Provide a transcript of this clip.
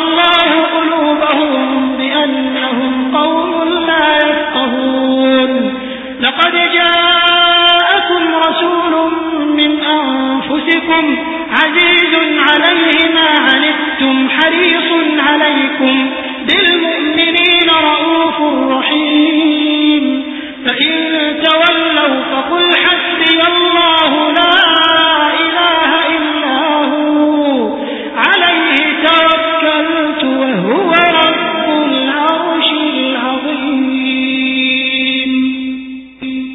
الله قلوبهم بأنهم قوم لا يفقهون. لقد جاءكم رسول من أنفسكم عزيز عليه ما